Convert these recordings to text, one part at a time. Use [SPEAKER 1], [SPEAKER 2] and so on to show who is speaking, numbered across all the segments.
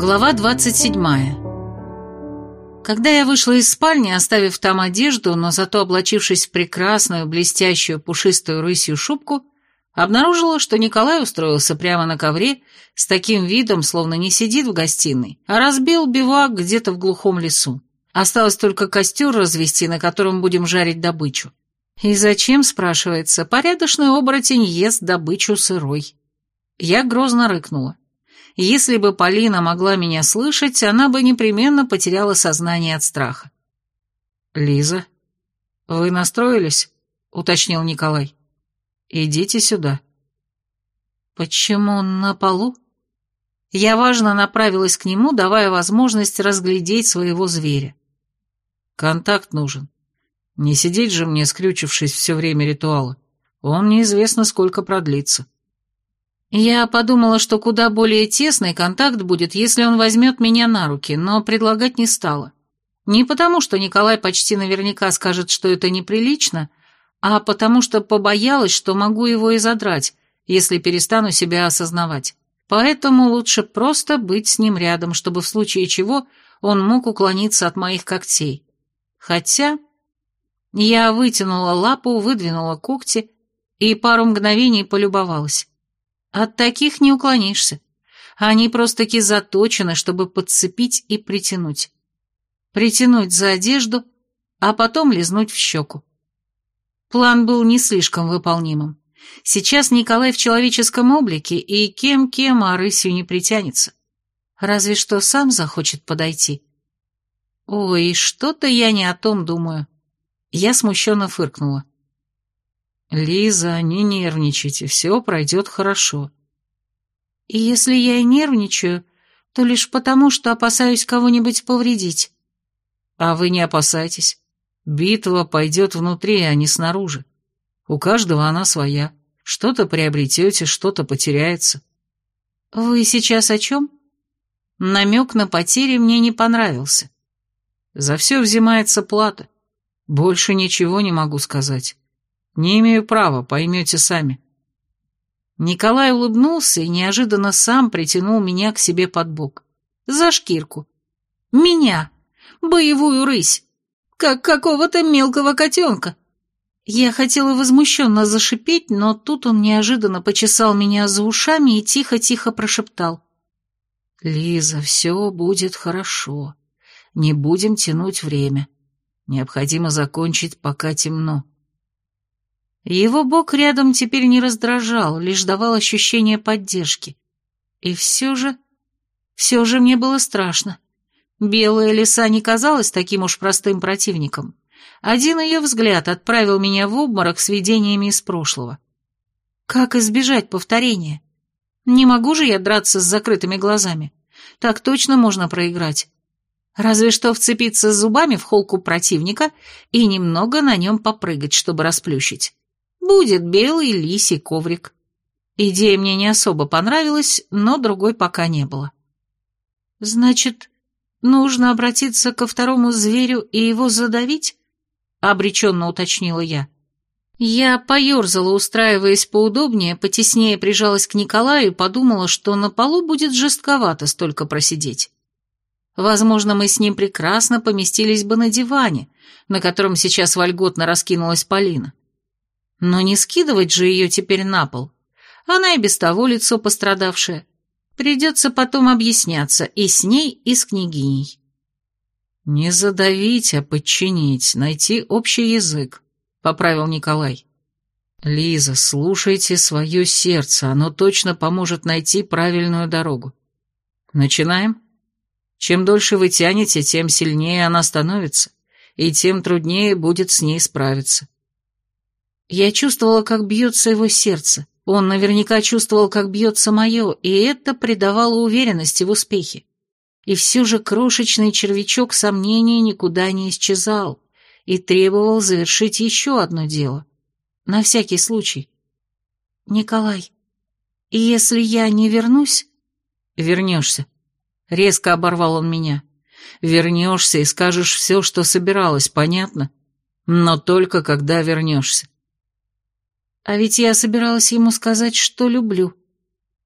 [SPEAKER 1] Глава 27. Когда я вышла из спальни, оставив там одежду, но зато облачившись в прекрасную, блестящую, пушистую рысью шубку, обнаружила, что Николай устроился прямо на ковре с таким видом, словно не сидит в гостиной, а разбил бивак где-то в глухом лесу. Осталось только костер развести, на котором будем жарить добычу. И зачем, спрашивается, порядочный оборотень ест добычу сырой? Я грозно рыкнула. Если бы Полина могла меня слышать, она бы непременно потеряла сознание от страха. «Лиза, вы настроились?» — уточнил Николай. «Идите сюда». «Почему на полу?» Я важно направилась к нему, давая возможность разглядеть своего зверя. «Контакт нужен. Не сидеть же мне, скрючившись все время ритуала. Он неизвестно, сколько продлится». Я подумала, что куда более тесный контакт будет, если он возьмет меня на руки, но предлагать не стала. Не потому, что Николай почти наверняка скажет, что это неприлично, а потому что побоялась, что могу его и задрать, если перестану себя осознавать. Поэтому лучше просто быть с ним рядом, чтобы в случае чего он мог уклониться от моих когтей. Хотя... Я вытянула лапу, выдвинула когти и пару мгновений полюбовалась. От таких не уклонишься. Они просто-таки заточены, чтобы подцепить и притянуть. Притянуть за одежду, а потом лизнуть в щеку. План был не слишком выполнимым. Сейчас Николай в человеческом облике, и кем-кем, а рысью не притянется. Разве что сам захочет подойти. Ой, что-то я не о том думаю. Я смущенно фыркнула. «Лиза, не нервничайте, все пройдет хорошо». «И если я и нервничаю, то лишь потому, что опасаюсь кого-нибудь повредить». «А вы не опасайтесь. Битва пойдет внутри, а не снаружи. У каждого она своя. Что-то приобретете, что-то потеряется». «Вы сейчас о чем?» Намек на потери мне не понравился. За все взимается плата. Больше ничего не могу сказать. Не имею права, поймете сами. Николай улыбнулся и неожиданно сам притянул меня к себе под бок. За шкирку. Меня, боевую рысь, как какого-то мелкого котенка. Я хотела возмущенно зашипеть, но тут он неожиданно почесал меня за ушами и тихо-тихо прошептал. «Лиза, все будет хорошо. Не будем тянуть время. Необходимо закончить, пока темно. Его бок рядом теперь не раздражал, лишь давал ощущение поддержки. И все же... Все же мне было страшно. Белая лиса не казалась таким уж простым противником. Один ее взгляд отправил меня в обморок с видениями из прошлого. Как избежать повторения? Не могу же я драться с закрытыми глазами. Так точно можно проиграть. Разве что вцепиться зубами в холку противника и немного на нем попрыгать, чтобы расплющить. Будет белый лисий коврик. Идея мне не особо понравилась, но другой пока не было. Значит, нужно обратиться ко второму зверю и его задавить? Обреченно уточнила я. Я поерзала, устраиваясь поудобнее, потеснее прижалась к Николаю и подумала, что на полу будет жестковато столько просидеть. Возможно, мы с ним прекрасно поместились бы на диване, на котором сейчас вольготно раскинулась Полина. Но не скидывать же ее теперь на пол. Она и без того лицо пострадавшее. Придется потом объясняться и с ней, и с княгиней. «Не задавить, а подчинить, найти общий язык», — поправил Николай. «Лиза, слушайте свое сердце, оно точно поможет найти правильную дорогу. Начинаем? Чем дольше вы тянете, тем сильнее она становится, и тем труднее будет с ней справиться. Я чувствовала, как бьется его сердце. Он наверняка чувствовал, как бьется мое, и это придавало уверенности в успехе. И все же крошечный червячок сомнения никуда не исчезал и требовал завершить еще одно дело. На всякий случай. «Николай, если я не вернусь...» «Вернешься», — резко оборвал он меня. «Вернешься и скажешь все, что собиралась, понятно? Но только когда вернешься. А ведь я собиралась ему сказать, что люблю.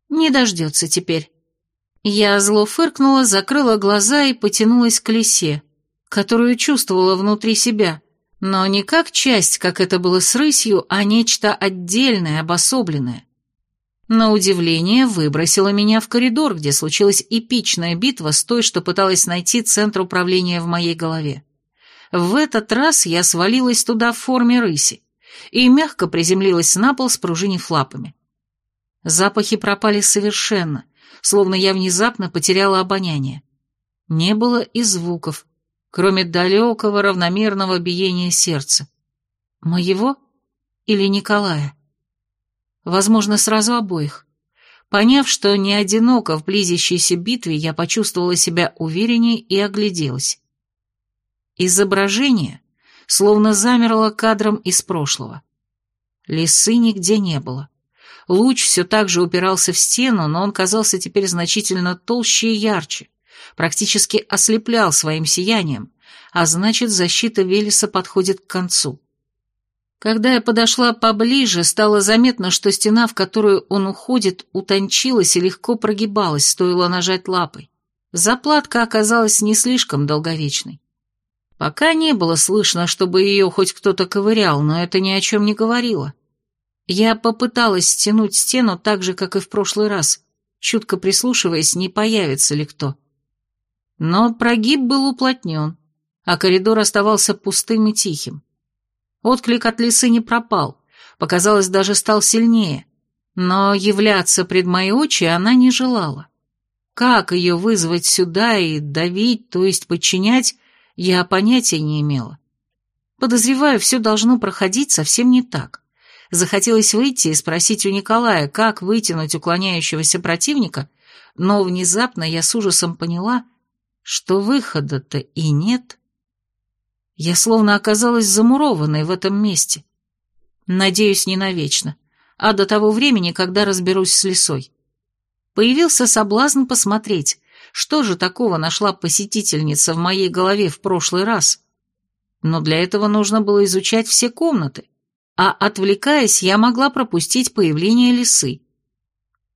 [SPEAKER 1] Не дождется теперь. Я зло фыркнула, закрыла глаза и потянулась к лисе, которую чувствовала внутри себя, но не как часть, как это было с рысью, а нечто отдельное, обособленное. На удивление выбросила меня в коридор, где случилась эпичная битва с той, что пыталась найти центр управления в моей голове. В этот раз я свалилась туда в форме рыси и мягко приземлилась на пол с пружинив лапами. Запахи пропали совершенно, словно я внезапно потеряла обоняние. Не было и звуков, кроме далекого равномерного биения сердца. Моего или Николая? Возможно, сразу обоих. Поняв, что не одиноко в близящейся битве, я почувствовала себя увереннее и огляделась. Изображение словно замерло кадром из прошлого. Лисы нигде не было. Луч все так же упирался в стену, но он казался теперь значительно толще и ярче, практически ослеплял своим сиянием, а значит, защита Велеса подходит к концу. Когда я подошла поближе, стало заметно, что стена, в которую он уходит, утончилась и легко прогибалась, стоило нажать лапой. Заплатка оказалась не слишком долговечной. Пока не было слышно, чтобы ее хоть кто-то ковырял, но это ни о чем не говорило. Я попыталась стянуть стену так же, как и в прошлый раз, чутко прислушиваясь, не появится ли кто. Но прогиб был уплотнен, а коридор оставался пустым и тихим. Отклик от лисы не пропал, показалось, даже стал сильнее, но являться пред мои очи она не желала. Как ее вызвать сюда и давить, то есть подчинять, я понятия не имела. Подозреваю, все должно проходить совсем не так. Захотелось выйти и спросить у Николая, как вытянуть уклоняющегося противника, но внезапно я с ужасом поняла, что выхода-то и нет. Я словно оказалась замурованной в этом месте. Надеюсь, не навечно, а до того времени, когда разберусь с лесой. Появился соблазн посмотреть, что же такого нашла посетительница в моей голове в прошлый раз. Но для этого нужно было изучать все комнаты, а отвлекаясь, я могла пропустить появление лисы.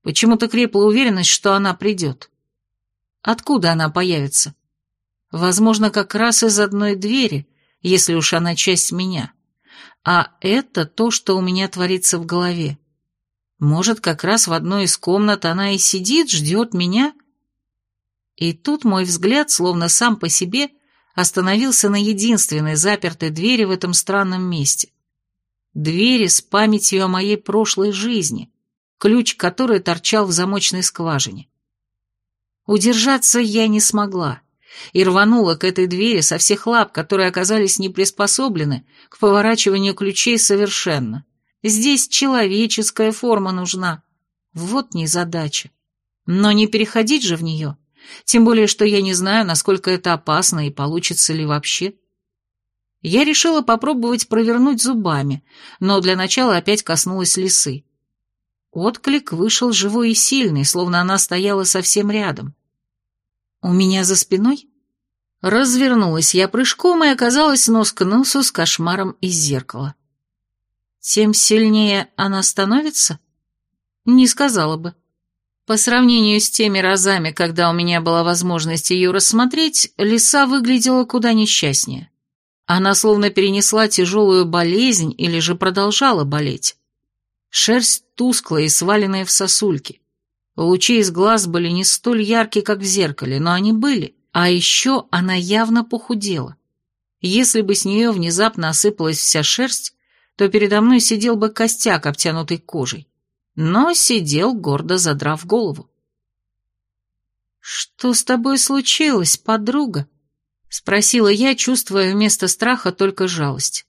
[SPEAKER 1] Почему-то крепла уверенность, что она придет. Откуда она появится? Возможно, как раз из одной двери, если уж она часть меня. А это то, что у меня творится в голове. Может, как раз в одной из комнат она и сидит, ждет меня? И тут мой взгляд, словно сам по себе, остановился на единственной запертой двери в этом странном месте. Двери с памятью о моей прошлой жизни, ключ которой торчал в замочной скважине. Удержаться я не смогла и рванула к этой двери со всех лап, которые оказались не приспособлены к поворачиванию ключей совершенно. Здесь человеческая форма нужна. Вот незадача. Но не переходить же в нее. Тем более, что я не знаю, насколько это опасно и получится ли вообще. Я решила попробовать провернуть зубами, но для начала опять коснулась лисы. Отклик вышел живой и сильный, словно она стояла совсем рядом. У меня за спиной? Развернулась я прыжком и оказалась нос к носу с кошмаром из зеркала. Тем сильнее она становится? Не сказала бы. По сравнению с теми разами, когда у меня была возможность ее рассмотреть, лиса выглядела куда несчастнее. Она словно перенесла тяжелую болезнь или же продолжала болеть. Шерсть тусклая и сваленная в сосульки. Лучи из глаз были не столь яркие, как в зеркале, но они были. А еще она явно похудела. Если бы с нее внезапно осыпалась вся шерсть, то передо мной сидел бы костяк, обтянутый кожей. Но сидел, гордо задрав голову. «Что с тобой случилось, подруга?» — спросила я, чувствуя вместо страха только жалость.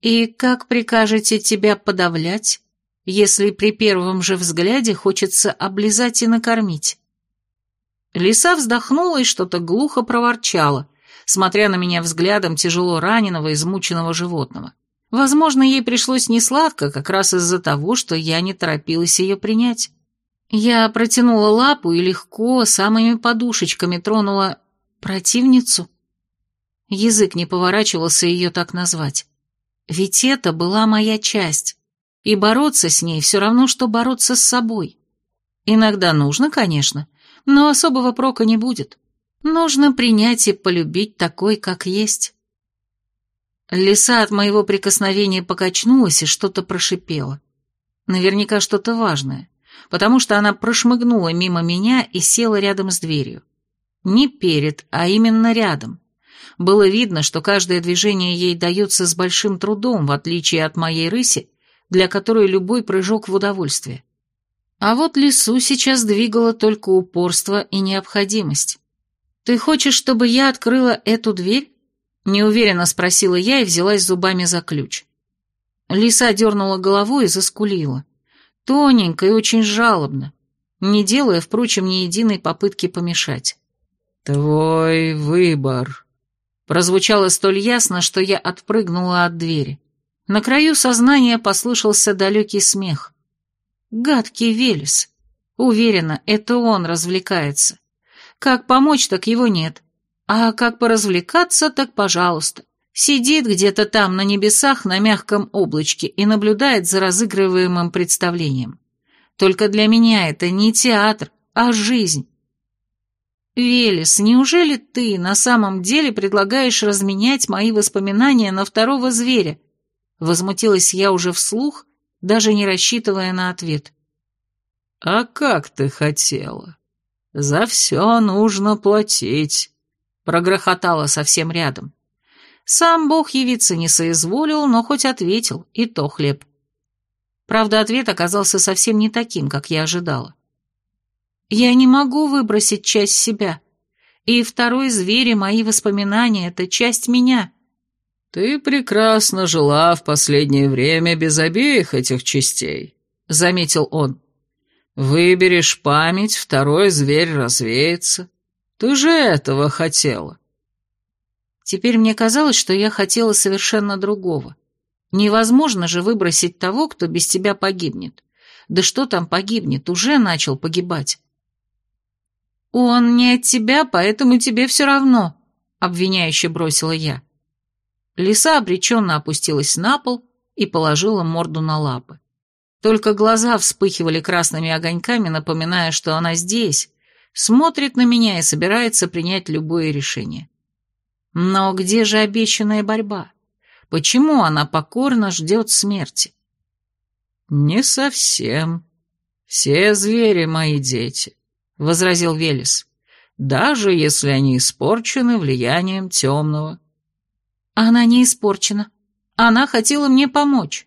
[SPEAKER 1] «И как прикажете тебя подавлять?» если при первом же взгляде хочется облизать и накормить. Лиса вздохнула и что-то глухо проворчала, смотря на меня взглядом тяжело раненого, измученного животного. Возможно, ей пришлось несладко, как раз из-за того, что я не торопилась ее принять. Я протянула лапу и легко, самыми подушечками тронула противницу. Язык не поворачивался ее так назвать. Ведь это была моя часть. И бороться с ней все равно, что бороться с собой. Иногда нужно, конечно, но особого прока не будет. Нужно принять и полюбить такой, как есть. Лиса от моего прикосновения покачнулась и что-то прошипела. Наверняка что-то важное, потому что она прошмыгнула мимо меня и села рядом с дверью. Не перед, а именно рядом. Было видно, что каждое движение ей дается с большим трудом, в отличие от моей рыси, для которой любой прыжок в удовольствие. А вот лису сейчас двигало только упорство и необходимость. «Ты хочешь, чтобы я открыла эту дверь?» Неуверенно спросила я и взялась зубами за ключ. Лиса дернула головой и заскулила. Тоненько и очень жалобно, не делая, впрочем, ни единой попытки помешать.
[SPEAKER 2] «Твой выбор», прозвучало столь ясно, что я отпрыгнула от двери. На краю сознания послышался далекий смех. Гадкий Велес. Уверена, это он развлекается. Как помочь, так его нет. А как поразвлекаться, так пожалуйста. Сидит где-то там на небесах на мягком облачке и наблюдает за разыгрываемым представлением. Только для меня это не театр, а жизнь. Велес, неужели ты на самом деле предлагаешь разменять мои воспоминания на второго зверя? Возмутилась я уже вслух, даже не рассчитывая на ответ. «А как ты хотела? За все нужно платить», — прогрохотала совсем рядом.
[SPEAKER 1] Сам Бог явиться не соизволил, но хоть ответил, и то хлеб. Правда, ответ оказался совсем не таким, как я ожидала. Я не могу выбросить часть себя. И второй зверь и мои воспоминания — это часть меня.
[SPEAKER 2] «Ты прекрасно жила в последнее время без обеих этих частей», — заметил он. «Выберешь память, второй зверь развеется. Ты же этого хотела».
[SPEAKER 1] Теперь мне казалось, что я хотела совершенно другого. Невозможно же выбросить того, кто без тебя погибнет. Да что там погибнет, уже начал погибать. «Он не от тебя, поэтому тебе все равно», — обвиняюще бросила я. Лиса обреченно опустилась на пол и положила морду на лапы. Только глаза вспыхивали красными огоньками, напоминая, что она здесь, смотрит на меня и собирается принять любое решение. Но где же обещанная борьба? Почему она покорно ждет смерти?
[SPEAKER 2] «Не совсем. Все звери мои дети», — возразил Велес, «даже если они испорчены влиянием темного».
[SPEAKER 1] Она не испорчена. Она хотела мне помочь.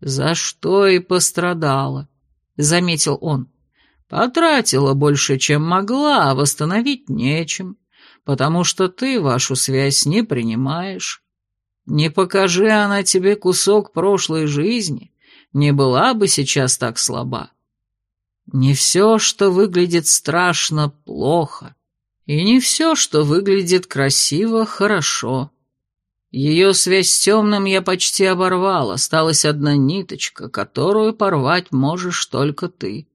[SPEAKER 2] За что и пострадала, заметил он. Потратила больше, чем могла, а восстановить нечем, потому что ты вашу связь не принимаешь. Не покажи она тебе кусок прошлой жизни, не была бы сейчас так слаба. Не все, что выглядит страшно, плохо, и не все, что выглядит красиво, хорошо. Ее связь с темным я почти оборвал, осталась одна ниточка, которую порвать можешь только ты.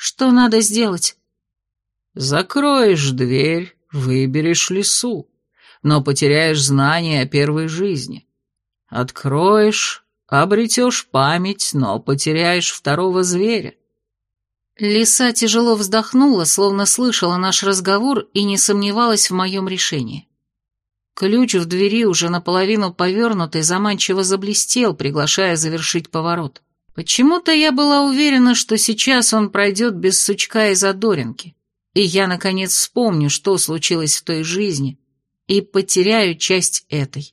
[SPEAKER 1] Что надо сделать?
[SPEAKER 2] Закроешь дверь, выберешь лесу, но потеряешь знания о первой жизни. Откроешь, обретешь память, но потеряешь второго зверя.
[SPEAKER 1] Лиса тяжело вздохнула, словно слышала наш разговор и не сомневалась в моем решении. Ключ в двери, уже наполовину повернутый, заманчиво заблестел, приглашая завершить поворот. Почему-то я была уверена, что сейчас он пройдет без сучка и задоринки, и я, наконец, вспомню, что случилось в той жизни, и потеряю часть этой.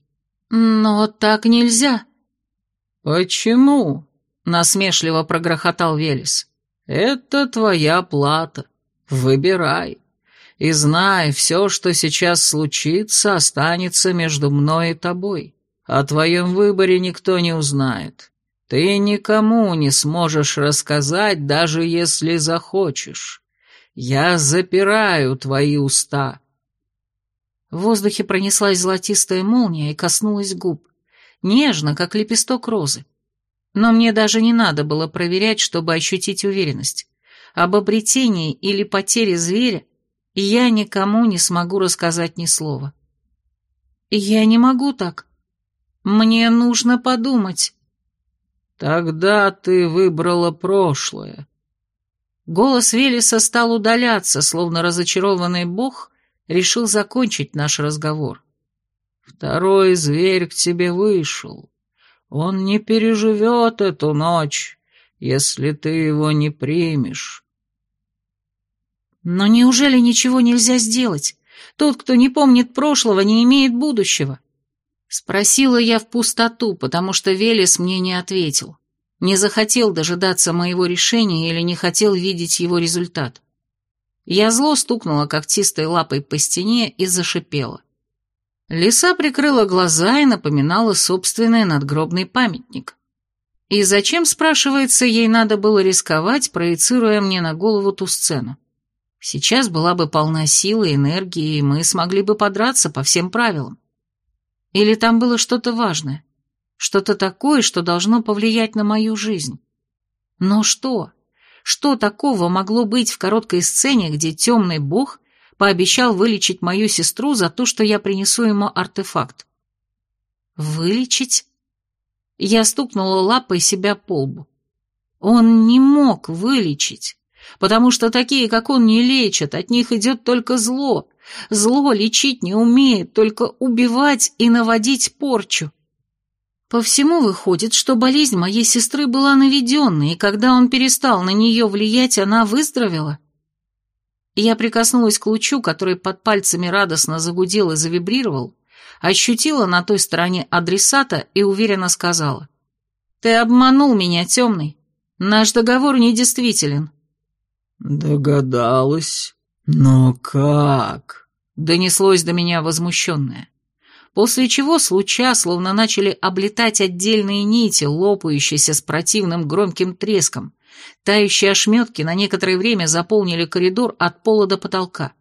[SPEAKER 1] Но так нельзя.
[SPEAKER 2] «Почему?» — насмешливо прогрохотал Велес. «Это твоя плата. Выбирай» и знай, все, что сейчас случится, останется между мной и тобой. О твоем выборе никто не узнает. Ты никому не сможешь рассказать, даже если захочешь. Я запираю твои уста».
[SPEAKER 1] В воздухе пронеслась золотистая молния и коснулась губ. Нежно, как лепесток розы. Но мне даже не надо было проверять, чтобы ощутить уверенность. Об обретении или потере зверя я никому не смогу рассказать ни слова. Я не могу так. Мне нужно подумать.
[SPEAKER 2] Тогда ты выбрала прошлое. Голос Велеса стал удаляться, словно разочарованный бог решил закончить наш разговор. «Второй зверь к тебе вышел. Он не переживет эту ночь, если ты его не примешь».
[SPEAKER 1] «Но неужели ничего нельзя сделать? Тот, кто не помнит прошлого, не имеет будущего?» Спросила я в пустоту, потому что Велес мне не ответил. Не захотел дожидаться моего решения или не хотел видеть его результат. Я зло стукнула когтистой лапой по стене и зашипела. Лиса прикрыла глаза и напоминала собственный надгробный памятник. И зачем, спрашивается, ей надо было рисковать, проецируя мне на голову ту сцену? Сейчас была бы полна силы, энергии, и мы смогли бы подраться по всем правилам. Или там было что-то важное? Что-то такое, что должно повлиять на мою жизнь? Но что? Что такого могло быть в короткой сцене, где темный бог пообещал вылечить мою сестру за то, что я принесу ему артефакт? Вылечить? Я стукнула лапой себя по лбу. Он не мог вылечить, потому что такие, как он, не лечат, от них идет только зло, Зло лечить не умеет, только убивать и наводить порчу. По всему выходит, что болезнь моей сестры была наведенной, и когда он перестал на нее влиять, она выздоровела. Я прикоснулась к лучу, который под пальцами радостно загудел и завибрировал, ощутила на той стороне адресата и уверенно сказала. «Ты обманул меня, темный. Наш договор недействителен».
[SPEAKER 3] «Догадалась?» «Но как?»
[SPEAKER 2] — донеслось до меня возмущенное. После чего с луча словно начали облетать отдельные нити, лопающиеся с противным громким треском. Тающие ошметки на некоторое время заполнили коридор от пола до потолка.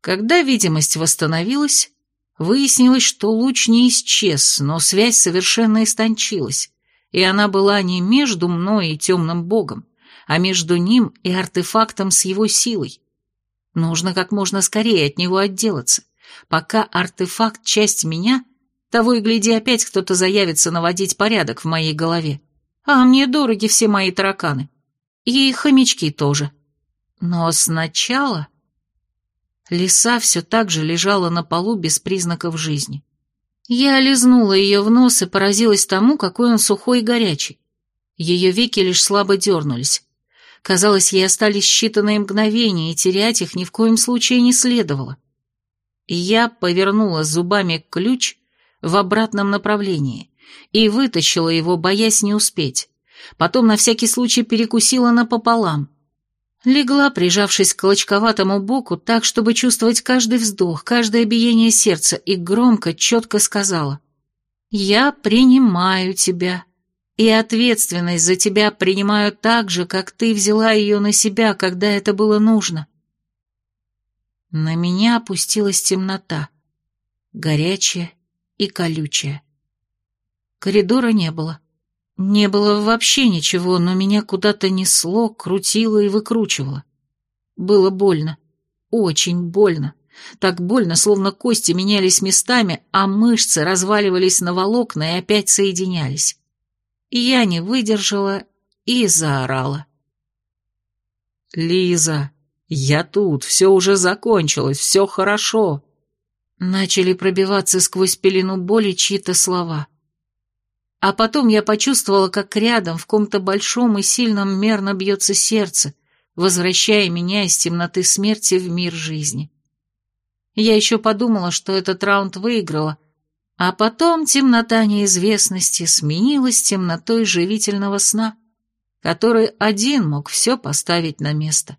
[SPEAKER 2] Когда видимость восстановилась, выяснилось, что луч не исчез, но связь совершенно истончилась, и она была не между мной и темным богом, а между ним и артефактом с его силой. Нужно как можно скорее от него отделаться. Пока артефакт — часть меня, того и гляди опять кто-то заявится наводить порядок в моей голове. А мне дороги все мои тараканы. И хомячки тоже. Но сначала... Лиса все так же лежала на полу без признаков жизни. Я лизнула ее в нос и поразилась тому, какой он сухой и горячий. Ее веки лишь слабо дернулись. Казалось, ей остались считанные мгновения, и терять их ни в коем случае не следовало. Я повернула зубами ключ в обратном направлении и вытащила его, боясь не успеть. Потом на всякий случай перекусила напополам. Легла, прижавшись к клочковатому боку, так, чтобы чувствовать каждый вздох, каждое биение сердца, и громко, четко сказала «Я принимаю тебя» и ответственность за тебя принимаю так же, как ты взяла ее на себя, когда это было нужно. На меня опустилась темнота, горячая и колючая. Коридора не было. Не было вообще ничего, но меня куда-то несло, крутило и выкручивало. Было больно, очень больно. Так больно, словно кости менялись местами, а мышцы разваливались на волокна и опять соединялись. Я не выдержала и заорала.
[SPEAKER 3] «Лиза, я тут, все уже закончилось, все хорошо!»
[SPEAKER 2] Начали пробиваться сквозь пелену боли чьи-то слова. А потом я почувствовала, как рядом в ком-то большом и сильном мерно бьется сердце, возвращая меня из темноты смерти в мир жизни. Я еще подумала, что этот раунд выиграла — а потом темнота неизвестности сменилась темнотой живительного сна, который один мог все поставить на место.